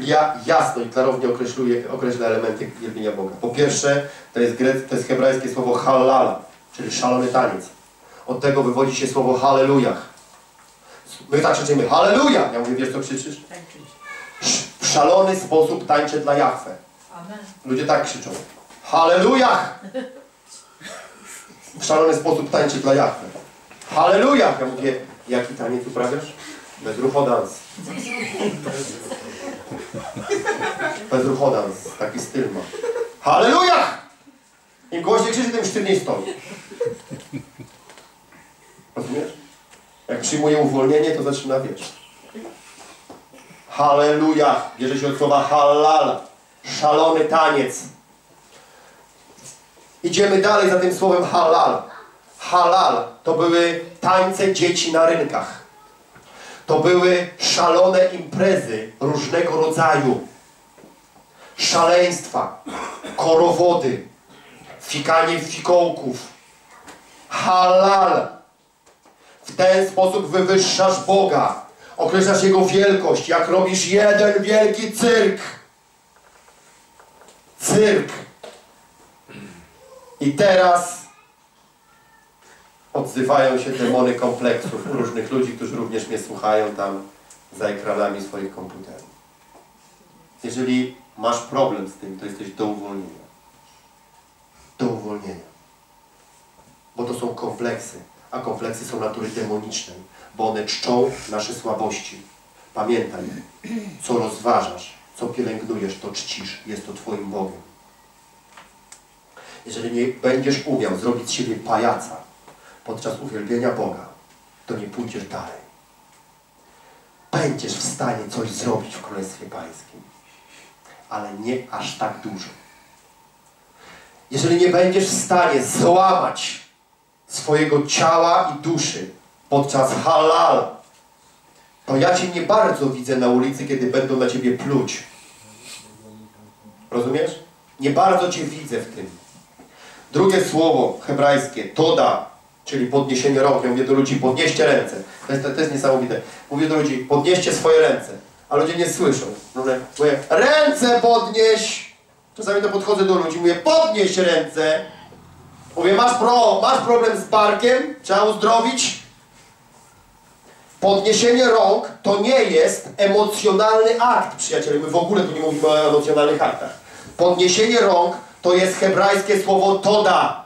Biblia jasno i klarownie określuje, określa elementy wielbienia Boga. Po pierwsze, to jest, to jest hebrajskie słowo halal, czyli szalony taniec. Od tego wywodzi się słowo hallelujah. My tak krzyczymy halleluja! Ja mówię, wiesz co krzyczysz? W szalony sposób tańczę dla Jahwe. Amen. Ludzie tak krzyczą. Hallelujah! W szalony sposób tańczy dla Jahwe. Hallelujah! Ja mówię, jaki taniec uprawiasz? Bezruchodans. Bezruchodans. Taki styl ma. Hallelujah! Im głośniej krzyczy, tym sztywniej stoi. Rozumiesz? Jak przyjmuje uwolnienie, to zaczyna wiesz. Hallelujah! Bierze się od słowa halal. Szalony taniec. Idziemy dalej za tym słowem halal. Halal to były tańce dzieci na rynkach. To były szalone imprezy różnego rodzaju. Szaleństwa, korowody, fikanie fikołków. Halal. W ten sposób wywyższasz Boga. Określasz Jego wielkość, jak robisz jeden wielki cyrk. Cyrk. I teraz odzywają się demony kompleksów różnych ludzi, którzy również mnie słuchają tam za ekranami swoich komputerów. Jeżeli masz problem z tym, to jesteś do uwolnienia. Do uwolnienia. Bo to są kompleksy, a kompleksy są natury demonicznej, bo one czczą nasze słabości. Pamiętaj, co rozważasz, co pielęgnujesz, to czcisz, jest to Twoim Bogiem. Jeżeli nie będziesz umiał zrobić z siebie pajaca podczas uwielbienia Boga, to nie pójdziesz dalej. Będziesz w stanie coś zrobić w Królestwie Pańskim, ale nie aż tak dużo. Jeżeli nie będziesz w stanie złamać swojego ciała i duszy podczas halal, to ja Cię nie bardzo widzę na ulicy, kiedy będą na Ciebie pluć. Rozumiesz? Nie bardzo Cię widzę w tym. Drugie słowo hebrajskie, toda, czyli podniesienie rąk. Ja mówię do ludzi, podnieście ręce. To jest, to jest niesamowite. Mówię do ludzi, podnieście swoje ręce. A ludzie nie słyszą. Mówię, mówię ręce podnieś! Czasami to podchodzę do ludzi, mówię, podnieś ręce! Mówię, masz, pro, masz problem z barkiem? Trzeba uzdrowić? Podniesienie rąk to nie jest emocjonalny akt, przyjaciele. My w ogóle tu nie mówimy o emocjonalnych aktach. Podniesienie rąk to jest hebrajskie słowo toda,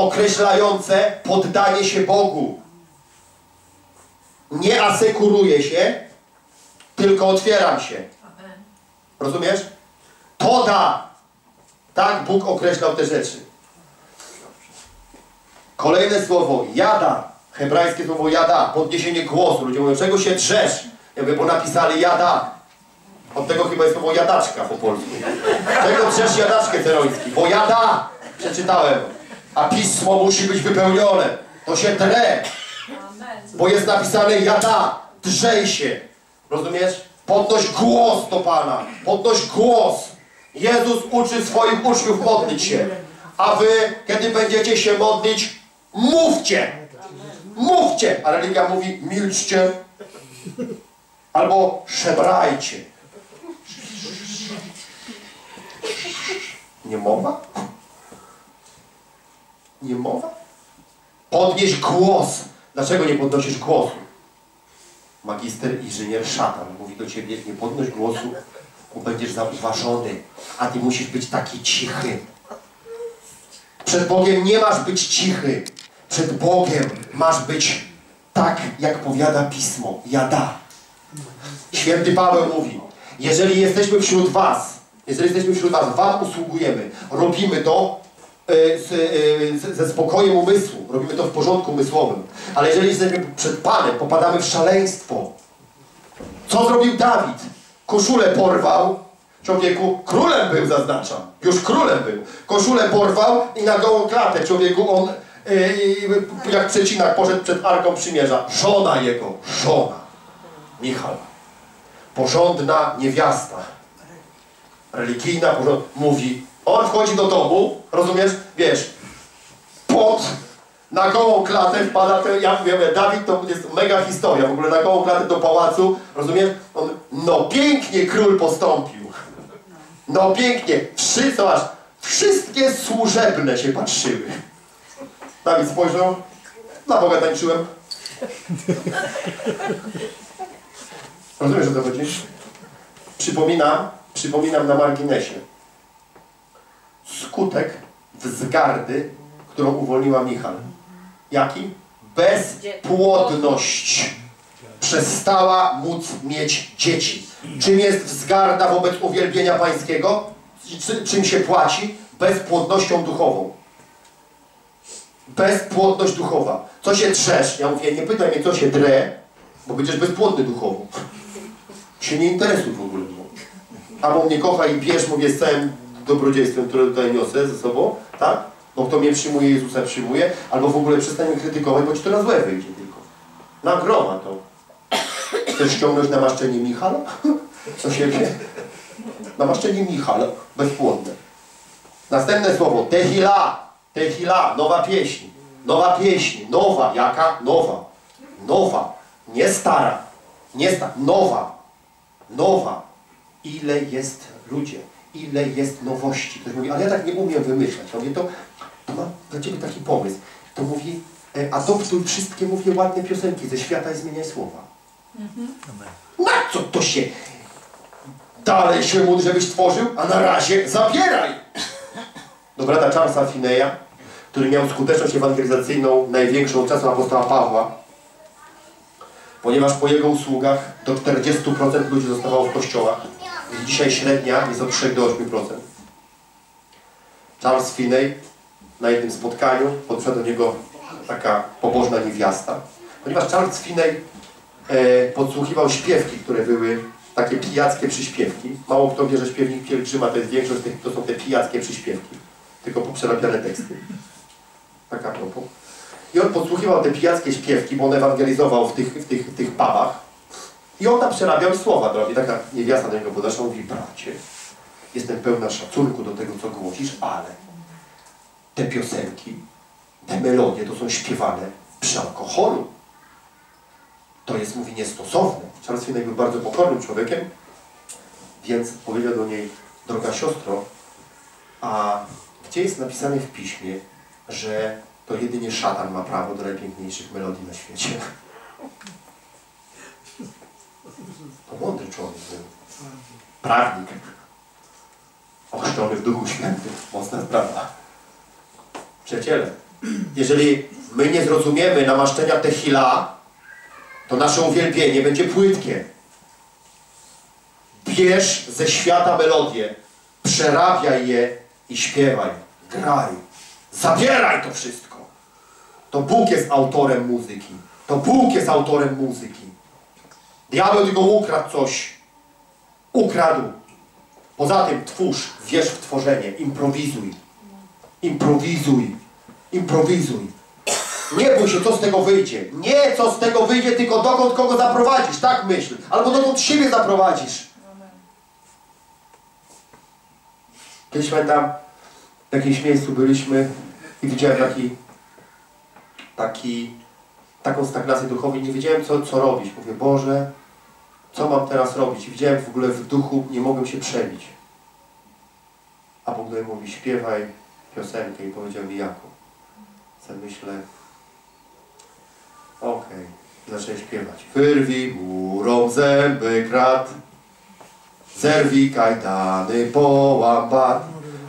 określające poddanie się Bogu. Nie asekuruję się, tylko otwieram się. Rozumiesz? Toda! Tak Bóg określał te rzeczy. Kolejne słowo, jada. Hebrajskie słowo jada, podniesienie głosu. Ludzie mówią, czego się drzesz? Ja mówię, bo napisali jada. Od tego chyba jest słowo jadaczka po polsku. Czego drzesz jadaczkę ceroński? Bo jada! Przeczytałem. A pismo musi być wypełnione. To się. Amen. Bo jest napisane jada, drzej się. Rozumiesz? Podnoś głos do Pana. Podnoś głos. Jezus uczy swoich uczniów modlić się. A wy, kiedy będziecie się modlić, mówcie. Mówcie. A religia mówi milczcie. Albo szemrajcie. Nie mowa? Nie mowa? Podnieś głos. Dlaczego nie podnosisz głosu? Magister inżynier szatan mówi do ciebie, nie podnoś głosu, bo będziesz zauważony, a ty musisz być taki cichy. Przed Bogiem nie masz być cichy. Przed Bogiem masz być tak, jak powiada Pismo. Jada. Święty Paweł mówi, jeżeli jesteśmy wśród was, jeżeli jesteśmy wśród was, wam usługujemy, robimy to z, e, z, ze spokojem umysłu, robimy to w porządku umysłowym. Ale jeżeli jesteśmy przed Panem, popadamy w szaleństwo. Co zrobił Dawid? Koszulę porwał, człowieku, królem był, zaznaczam, już królem był. Koszulę porwał i na gołą klatę, człowieku, on e, e, jak przecinak poszedł przed Arką Przymierza. Żona jego, żona, Michał, porządna niewiasta, religijna, porząd... mówi, on wchodzi do domu, rozumiesz, wiesz, pot, Na gołą klatę wpada, ten, ja mówię, Dawid to jest mega historia, w ogóle na gołą klatę do pałacu, rozumiesz? On, no pięknie król postąpił. No pięknie, wszyscy, zobacz, wszystkie służebne się patrzyły. Dawid spojrzał, na Boga tańczyłem. Rozumiesz o co chodzi? Przypominam, przypominam na marginesie. Skutek wzgardy, którą uwolniła Michal. Jaki? Bezpłodność. Przestała móc mieć dzieci. Czym jest wzgarda wobec uwielbienia pańskiego? Czy, czym się płaci? Bezpłodnością duchową. Bezpłodność duchowa. Co się drzesz? Ja mówię, nie pytaj mnie, co się drę, bo będziesz bezpłodny duchowo. Się nie interesuj w ogóle. Albo mnie kocha i bierz, mówię, z całym dobrodziejstwem, które tutaj niosę ze sobą, tak? Bo kto mnie przyjmuje, Jezusa przyjmuje, albo w ogóle przestań mnie krytykować, bo ci to na złe wyjdzie tylko. Na groma to. Chcesz ściągnąć namaszczenie Michała? Co siebie? Namaszczenie Michała, bezpłodne. Następne słowo, tehila. Tehila, nowa pieśń. Nowa pieśń, nowa, jaka? Nowa. Nowa, nie stara. Nie stara, nowa. Nowa. Ile jest ludzie, ile jest nowości. Ktoś mówi, ale ja tak nie umiem wymyślać. Ja mówię, to, to mam dla Ciebie taki pomysł. To mówi, e, adoptuj wszystkie, mówię, ładne piosenki ze świata i zmieniaj słowa. Na co to się dalej się módl, żebyś tworzył, a na razie zabieraj. Do brata Charlesa Fineya, który miał skuteczność ewangelizacyjną największą czasu apostoła Pawła, ponieważ po jego usługach do 40% ludzi zostawało w kościołach. Dzisiaj średnia jest od 3 do 8%. Charles Finney na jednym spotkaniu podszedł do niego taka pobożna niewiasta. Ponieważ Charles Finney e, podsłuchiwał śpiewki, które były takie pijackie przyśpiewki. Mało kto wie, że śpiewnik pielgrzyma to jest większość tych, to są te pijackie przyśpiewki. Tylko poprzerabiane teksty. Tak a propos. I on podsłuchiwał te pijackie śpiewki, bo on ewangelizował w tych, w tych, tych pubach. I on tam przerabiał słowa drogi. Taka niewiasta do niego podeszła mówi, bracie, jestem pełna szacunku do tego, co głosisz, ale te piosenki, te melodie to są śpiewane przy alkoholu. To jest, mówi, niestosowne. Charles Finney był bardzo pokornym człowiekiem, więc powiedział do niej, droga siostro, a gdzie jest napisane w piśmie, że to jedynie szatan ma prawo do najpiękniejszych melodii na świecie? To mądry człowiek był. Prawnik. Ochrzczony w Duchu Świętym. Mocna sprawa. Przyjaciele, jeżeli my nie zrozumiemy namaszczenia Tehila, to nasze uwielbienie będzie płytkie. Bierz ze świata melodię, przerabiaj je i śpiewaj, graj. Zabieraj to wszystko. To Bóg jest autorem muzyki. To Bóg jest autorem muzyki. Diabeł tylko ukradł coś. Ukradł. Poza tym twórz, wierz w tworzenie, improwizuj. Improwizuj. Improwizuj. Nie bój się, co z tego wyjdzie. Nie, co z tego wyjdzie, tylko dokąd kogo zaprowadzisz. Tak myśl. Albo dokąd siebie zaprowadzisz. Kiedyś pamiętam, w jakimś miejscu byliśmy i widziałem taki, taki, taką stagnację duchową nie wiedziałem, co, co robić. Mówię, Boże, co mam teraz robić? I widziałem w ogóle w duchu, nie mogłem się przebić. A Bóg do mnie mówi, śpiewaj piosenkę i powiedział mi jaką. Co myślę, okej, okay. zacząłem śpiewać. Wyrwij murą zęby krat, zerwij kajdany połam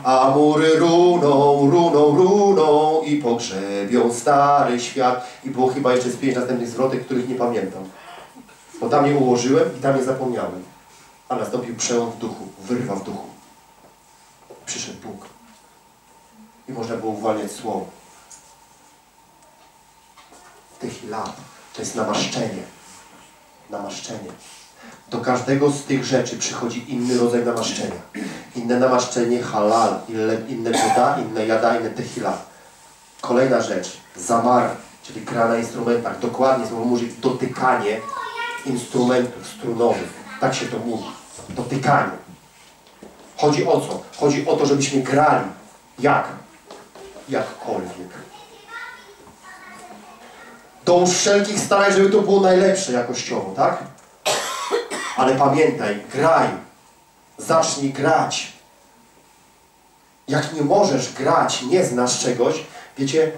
a mury runą, runą, runą i pogrzebią stary świat. I było chyba jeszcze z pięć następnych zwrotek, których nie pamiętam. Bo tam je ułożyłem i tam je zapomniałem. A nastąpił przełom w duchu, wyrwa w duchu. Przyszedł Bóg. I można było uwalniać słowo. Tych lat to jest namaszczenie. Namaszczenie. Do każdego z tych rzeczy przychodzi inny rodzaj namaszczenia. Inne namaszczenie halal, inne, inne buda, inne jada, inne tehila. Kolejna rzecz, zamar, czyli gra na instrumentach. Dokładnie słowo mówi dotykanie instrumentów strunowych. Tak się to mówi. Dotykanie. Chodzi o co? Chodzi o to, żebyśmy grali. Jak? Jakkolwiek. Dołóż wszelkich starań, żeby to było najlepsze jakościowo, tak? Ale pamiętaj, graj. Zacznij grać. Jak nie możesz grać, nie znasz czegoś, wiecie,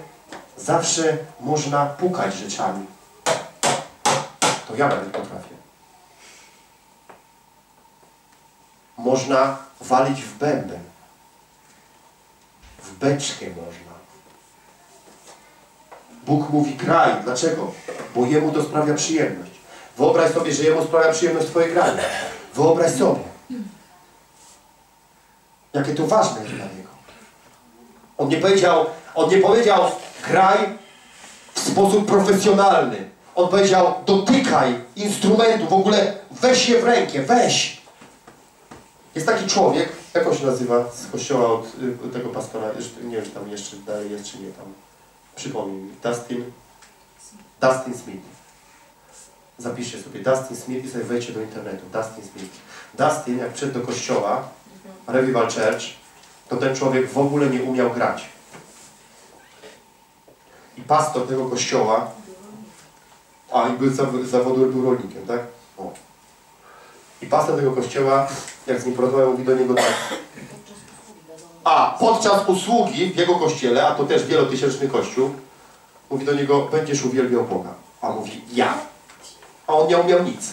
zawsze można pukać rzeczami. Ja nawet potrafię. Można walić w bęben. W beczkę można. Bóg mówi graj. Dlaczego? Bo Jemu to sprawia przyjemność. Wyobraź sobie, że Jemu sprawia przyjemność Twoje granie. Wyobraź sobie. Jakie to ważne jest dla Niego. On nie powiedział, on nie powiedział graj w sposób profesjonalny. On powiedział dotykaj instrumentu, w ogóle weź je w rękę, weź. Jest taki człowiek, jak on się nazywa z kościoła od, y, tego pastora, nie wiem, czy tam jeszcze dalej jest, czy nie tam. Przypomnij mi, Dustin, Dustin Smith. Zapiszcie sobie Dustin Smith i sobie wejdźcie do internetu. Dustin Smith. Dustin, jak przyszedł do kościoła, Revival Church, to ten człowiek w ogóle nie umiał grać. I pastor tego kościoła, a i był z zawodu był rolnikiem, tak? O. I pastor tego kościoła, jak z nim porozmawiał, mówi do niego tak. A podczas usługi w jego kościele, a to też wielotysięczny kościół, mówi do niego, będziesz uwielbiał Boga. A mówi, ja. A on nie umiał nic.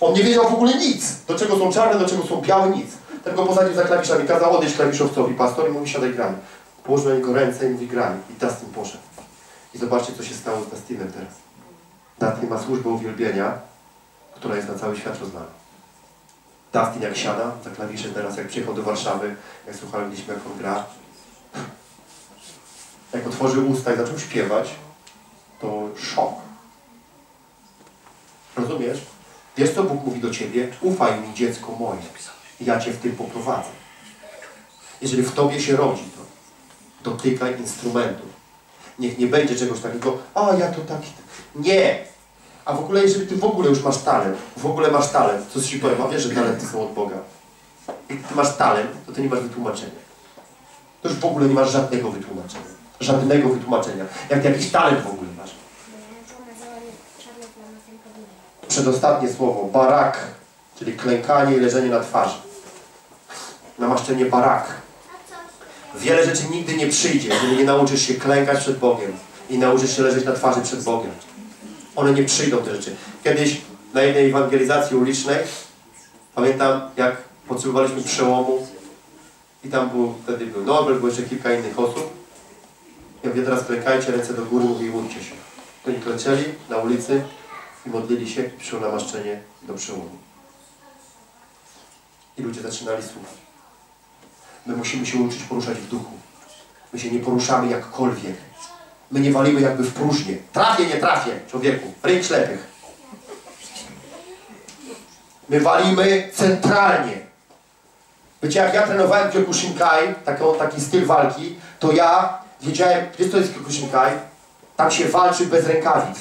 On nie wiedział w ogóle nic. Do czego są czarne, do czego są białe, nic. Tylko posadził za klawiszami. Kazał odejść klawiszowcowi pastor i mówi, siadaj graj. Położył na niego ręce i mówi, graj. I Dustin poszedł. I zobaczcie, co się stało z Dustinem teraz. Dustin ma służbę uwielbienia, która jest na cały świat rozlana. Dustin jak siada za klawiszem teraz, jak przyjechał do Warszawy, jak słuchaliśmy, jak on gra, jak otworzył usta i zaczął śpiewać, to szok. Rozumiesz? Wiesz, co Bóg mówi do Ciebie? Ufaj mi, dziecko moje. Ja Cię w tym poprowadzę. Jeżeli w Tobie się rodzi to, dotykaj instrumentów. Niech nie będzie czegoś takiego, a ja to taki... Nie! A w ogóle, jeżeli Ty w ogóle już masz talent, w ogóle masz talent, co Ci powiem, a wiesz, że talenty są od Boga. Jak Ty masz talent, to Ty nie masz wytłumaczenia. To już w ogóle nie masz żadnego wytłumaczenia. Żadnego wytłumaczenia. Jak jakiś talent w ogóle masz. Przedostatnie słowo, barak, czyli klękanie i leżenie na twarzy. Namaszczenie barak. Wiele rzeczy nigdy nie przyjdzie, jeżeli nie nauczysz się klękać przed Bogiem i nauczysz się leżeć na twarzy przed Bogiem. One nie przyjdą, te rzeczy. Kiedyś na jednej ewangelizacji ulicznej, pamiętam jak potrzebowaliśmy przełomu i tam był, wtedy był Nobel, było jeszcze kilka innych osób. Ja mówię, teraz klękajcie, ręce do góry i łudźcie się. Oni klęczeli na ulicy i modlili się przyszło namaszczenie do przełomu. I ludzie zaczynali słuchać. My musimy się uczyć poruszać w duchu. My się nie poruszamy jakkolwiek. My nie walimy jakby w próżnię. Trafię, nie trafię, człowieku. Ryj ślepych. My walimy centralnie. Wiecie, jak ja trenowałem Kyokushinkai, taki, taki styl walki, to ja wiedziałem, wiesz co jest Kyokushinkai? Tam się walczy bez rękawic.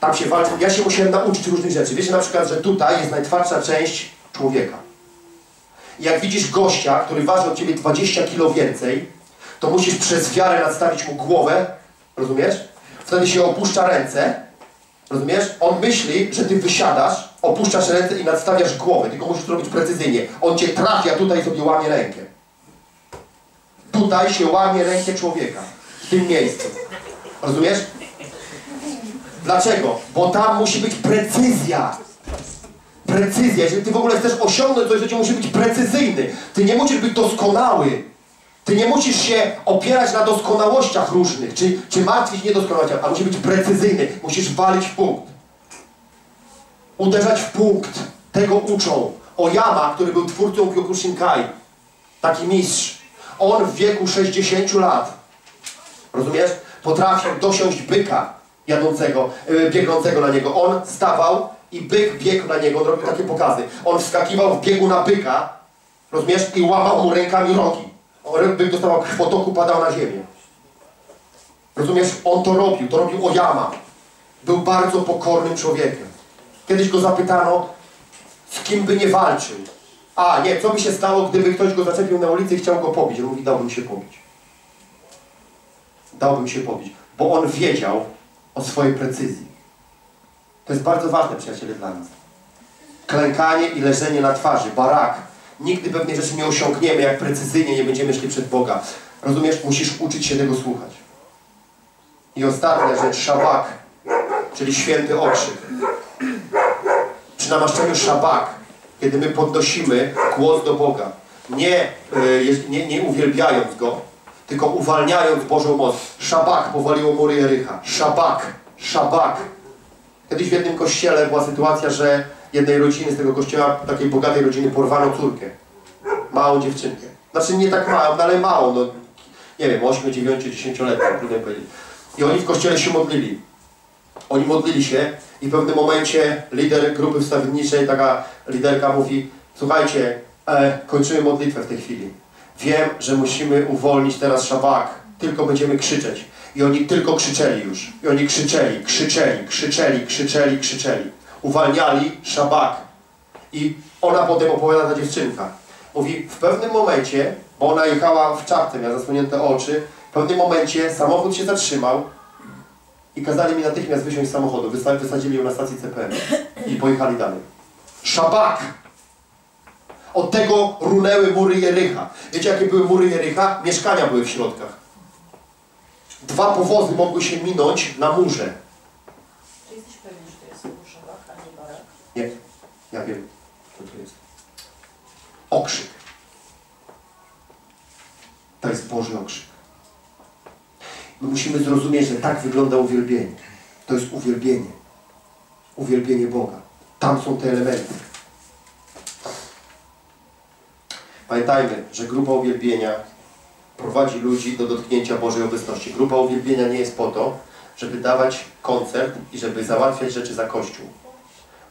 Tam się walczy, ja się musiałem nauczyć różnych rzeczy. Wiecie na przykład, że tutaj jest najtwardsza część człowieka. I jak widzisz gościa, który waży od ciebie 20 kg więcej, to musisz przez wiarę nadstawić mu głowę, rozumiesz? Wtedy się opuszcza ręce, rozumiesz? On myśli, że ty wysiadasz, opuszczasz ręce i nadstawiasz głowę, tylko musisz to robić precyzyjnie. On cię trafia, tutaj sobie łamie rękę. Tutaj się łamie rękę człowieka, w tym miejscu. Rozumiesz? Dlaczego? Bo tam musi być precyzja. Precyzja. Jeżeli ty w ogóle chcesz osiągnąć coś, to ci musi być precyzyjny. Ty nie musisz być doskonały. Ty nie musisz się opierać na doskonałościach różnych, czy, czy martwić niedoskonałościach, a musi być precyzyjny. Musisz walić w punkt. Uderzać w punkt. Tego uczą. Oyama, który był twórcą Kyokushinkai, taki mistrz, on w wieku 60 lat, rozumiesz, potrafił dosiąść byka jadącego, yy, biegnącego na niego. On stawał i byk biegł na niego, on robił takie pokazy. On wskakiwał w biegu na byka, rozumiesz, i łamał mu rękami rogi. Byk dostawał krwotoku, padał na ziemię. Rozumiesz, on to robił, to robił Oyama. Był bardzo pokornym człowiekiem. Kiedyś go zapytano, z kim by nie walczył. A, nie, co by się stało, gdyby ktoś go zaczepił na ulicy i chciał go pobić? On mówi, dałbym się pobić. Dałbym się pobić. bo on wiedział o swojej precyzji. To jest bardzo ważne, przyjaciele, dla nas. Klękanie i leżenie na twarzy, barak. Nigdy pewnej rzeczy nie osiągniemy, jak precyzyjnie nie będziemy szli przed Boga. Rozumiesz? Musisz uczyć się tego słuchać. I ostatnia rzecz, szabak, czyli święty okrzyk. Przy namaszczeniu szabak, kiedy my podnosimy głos do Boga, nie, y, nie, nie uwielbiając Go, tylko uwalniając Bożą moc. Szabak powaliło mury Jericha. Szabak, szabak. Kiedyś w jednym kościele była sytuacja, że jednej rodziny z tego kościoła, takiej bogatej rodziny, porwano córkę. Małą dziewczynkę. Znaczy nie tak małą, no ale małą, no nie wiem, 8, 9, 10 letnią, trudno powiedzieć. I oni w kościele się modlili. Oni modlili się i w pewnym momencie lider grupy wstawienniczej, taka liderka mówi, słuchajcie, e, kończymy modlitwę w tej chwili. Wiem, że musimy uwolnić teraz szabak, tylko będziemy krzyczeć. I oni tylko krzyczeli już. I oni krzyczeli, krzyczeli, krzyczeli, krzyczeli, krzyczeli. Uwalniali szabak. I ona potem opowiada ta dziewczynka. Mówi, w pewnym momencie, bo ona jechała w czapce, miała zasłonięte oczy, w pewnym momencie samochód się zatrzymał i kazali mi natychmiast wysiąść z samochodu. Wysadzili ją na stacji CPM i pojechali dalej. Szabak! Od tego runęły mury Jericha. Wiecie, jakie były mury Jericha? Mieszkania były w środkach. Dwa powozy mogły się minąć na murze. Czy jesteś pewien, że to jest Szabak, a nie Barak? Nie, ja wiem, co to jest. Okrzyk. To jest Boży okrzyk. My musimy zrozumieć, że tak wygląda uwielbienie. To jest uwielbienie. Uwielbienie Boga. Tam są te elementy. Pamiętajmy, że grupa uwielbienia prowadzi ludzi do dotknięcia Bożej obecności. Grupa uwielbienia nie jest po to, żeby dawać koncert i żeby załatwiać rzeczy za Kościół.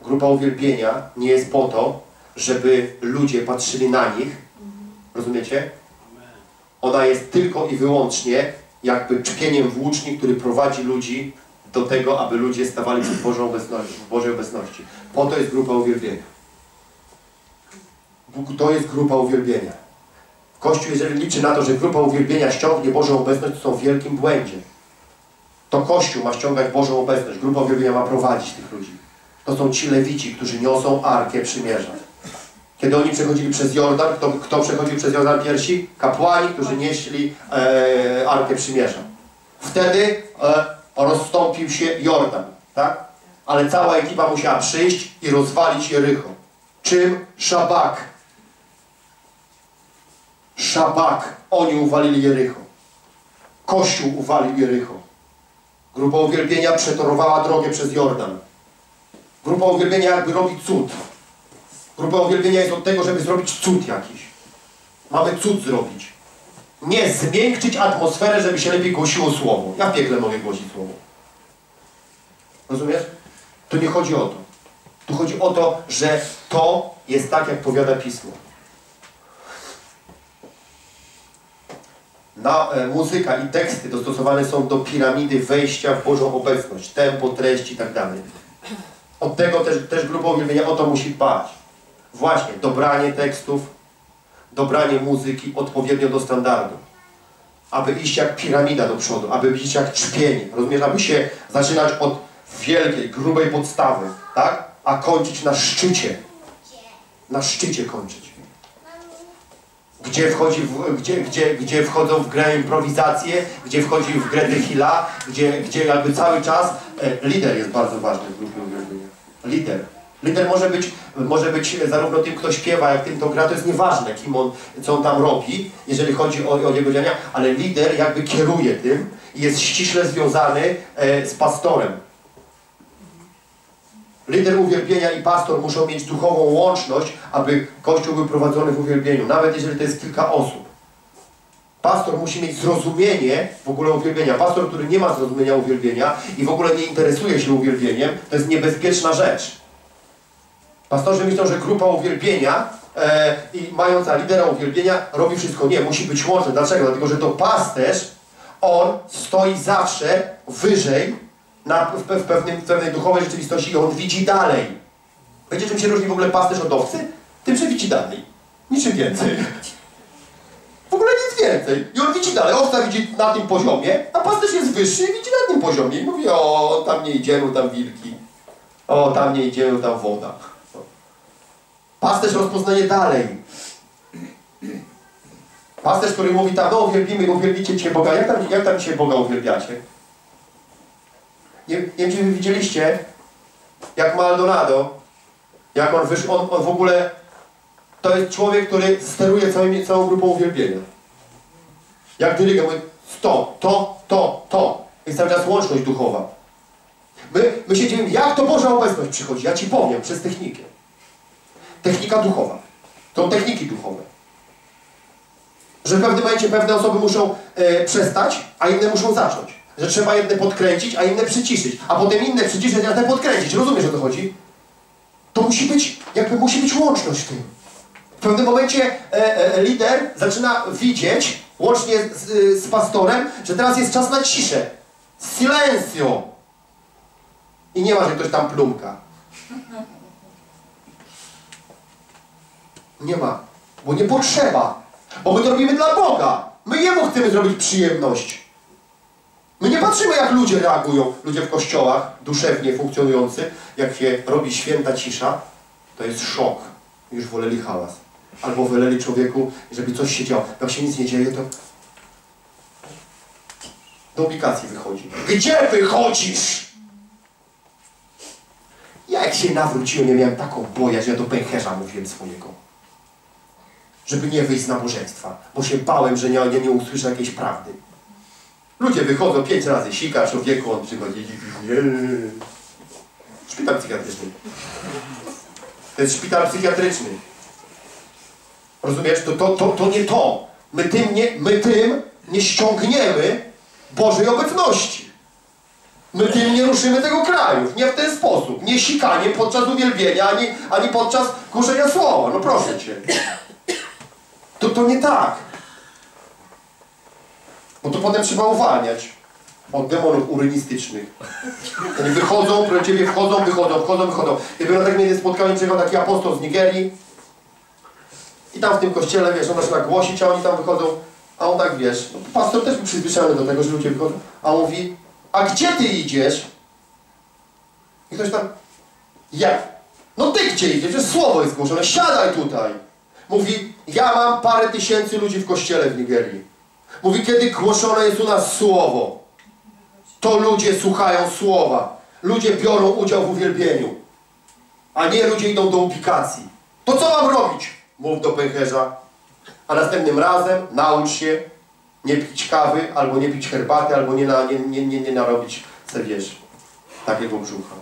Grupa uwielbienia nie jest po to, żeby ludzie patrzyli na nich. Rozumiecie? Ona jest tylko i wyłącznie jakby czpieniem włóczni, który prowadzi ludzi do tego, aby ludzie stawali przed Bożą obecności, w Bożej obecności. Po to jest grupa uwielbienia. To jest grupa uwielbienia. Kościół, jeżeli liczy na to, że grupa uwielbienia ściągnie Bożą obecność, to są w wielkim błędzie. To Kościół ma ściągać Bożą obecność. Grupa uwielbienia ma prowadzić tych ludzi. To są ci lewici, którzy niosą Arkę Przymierza. Kiedy oni przechodzili przez Jordan, kto, kto przechodził przez Jordan pierwsi? Kapłani, którzy nieśli e, Arkę Przymierza. Wtedy e, rozstąpił się Jordan, tak? Ale cała ekipa musiała przyjść i rozwalić Jericho. Czym? Szabak. Szabak. Oni uwalili Jericho. Kościół uwalił Jericho. Grupa uwielbienia przetorowała drogę przez Jordan. Grupa uwielbienia jakby robi cud. Grupa uwielbienia jest od tego, żeby zrobić cud jakiś. Mamy cud zrobić. Nie zmiękczyć atmosferę, żeby się lepiej głosiło słowo. Ja w piekle mogę głosić słowo. Rozumiesz? Tu nie chodzi o to. Tu chodzi o to, że to jest tak, jak powiada Pismo. Na, e, muzyka i teksty dostosowane są do piramidy wejścia w Bożą obecność. Tempo, treść i tak dalej. Od tego też, też uwielbienia o to musi dbać. Właśnie, dobranie tekstów, dobranie muzyki odpowiednio do standardu. Aby iść jak piramida do przodu, aby iść jak czpienie. Rozumiesz? Aby się zaczynać od wielkiej, grubej podstawy, tak? A kończyć na szczycie. Na szczycie kończyć. Gdzie, wchodzi w, gdzie, gdzie, gdzie wchodzą w grę improwizacje, gdzie wchodzi w grę Dechila, gdzie, gdzie jakby cały czas e, lider jest bardzo ważny w grupie uwielbienia. Lider. Lider może być, może być zarówno tym, kto śpiewa, jak tym, kto gra, to jest nieważne, kim on, co on tam robi, jeżeli chodzi o, o jego działania, ale lider jakby kieruje tym i jest ściśle związany e, z pastorem. Lider uwielbienia i pastor muszą mieć duchową łączność, aby Kościół był prowadzony w uwielbieniu, nawet jeżeli to jest kilka osób. Pastor musi mieć zrozumienie w ogóle uwielbienia. Pastor, który nie ma zrozumienia uwielbienia i w ogóle nie interesuje się uwielbieniem, to jest niebezpieczna rzecz. Pastorzy myślą, że grupa uwielbienia e, i mająca lidera uwielbienia robi wszystko. Nie, musi być łączne. Dlaczego? Dlatego, że to pasterz, on stoi zawsze wyżej na, w, w, pewnym, w pewnej duchowej rzeczywistości i on widzi dalej. Wiecie, czym się różni w ogóle pasterz od owcy? Tym, że widzi dalej. Niczym więcej. W ogóle nic więcej. I on widzi dalej, owca widzi na tym poziomie, a pasterz jest wyższy i widzi na tym poziomie. I mówi, o, tam nie idziemy, tam wilki. O, tam nie idziemy, tam woda. Pasterz rozpoznaje dalej. Pasterz, który mówi tam, no uwielbimy, uwielbicie Cię Boga. Jak tam, jak tam dzisiaj Boga uwielbiacie? Nie, nie wiem, czy widzieliście, jak Maldonado, jak on wyszł, on, on w ogóle, to jest człowiek, który steruje całą grupą uwielbienia. Jak dyrygent, mówi, to, to, to, to. Jest cały czas łączność duchowa. My, my się dziwimy, jak to Boża obecność przychodzi? Ja Ci powiem, przez technikę. Technika duchowa. To techniki duchowe. Że w pewnym momencie pewne osoby muszą e, przestać, a inne muszą zacząć. Że trzeba jedne podkręcić, a inne przyciszyć. A potem inne przyciszyć, a te podkręcić. Rozumiesz o co chodzi? To musi być, jakby musi być łączność w tym. W pewnym momencie e, e, lider zaczyna widzieć, łącznie z, z pastorem, że teraz jest czas na ciszę. Silencio! I nie ma, że ktoś tam plumka. Nie ma. Bo nie potrzeba. Bo my to robimy dla Boga. My Jemu chcemy zrobić przyjemność. My nie patrzymy, jak ludzie reagują. Ludzie w kościołach, duszewnie funkcjonujący, jak się robi święta cisza, to jest szok. Już woleli hałas. Albo woleli człowieku, żeby coś się działo. Jak się nic nie dzieje, to do ubikacji wychodzi. Gdzie wychodzisz? Ja jak się nawróciłem, ja miałem taką bojaźń, ja do pęcherza mówiłem swojego. Żeby nie wyjść z nabożeństwa, bo się bałem, że nie, nie, nie usłyszę jakiejś prawdy. Ludzie wychodzą pięć razy, sika człowieku, on przychodzi i. Szpital psychiatryczny. To jest szpital psychiatryczny. Rozumiesz? To, to, to, to nie to. My tym nie, my tym nie ściągniemy Bożej obecności. My tym nie ruszymy tego kraju. Nie w ten sposób. Nie sikaniem podczas uwielbienia, ani, ani podczas głoszenia słowa. No proszę Cię. To, to nie tak. Bo to potem trzeba uwalniać od demonów urynistycznych. Oni wychodzą, do ciebie wchodzą, wychodzą, wchodzą, wychodzą. Ja byłem na takim jednym spotkaniu, przyjechał taki apostoł z Nigerii i tam w tym kościele, wiesz, on zaczyna głosić, a oni tam wychodzą, a on tak, wiesz, no, pastor też był przyzwyczajony do tego, że ludzie wychodzą, a on mówi, a gdzie ty idziesz? I ktoś tam, jak? No ty gdzie idziesz? Przecież słowo jest głoszone, siadaj tutaj. Mówi, ja mam parę tysięcy ludzi w kościele w Nigerii. Mówi, kiedy głoszone jest u nas słowo, to ludzie słuchają słowa. Ludzie biorą udział w uwielbieniu. A nie ludzie idą do ubikacji. To co mam robić? Mów do pęcherza. A następnym razem naucz się nie pić kawy, albo nie pić herbaty, albo nie, na, nie, nie, nie, nie narobić sobie, wiesz, takiego brzucha.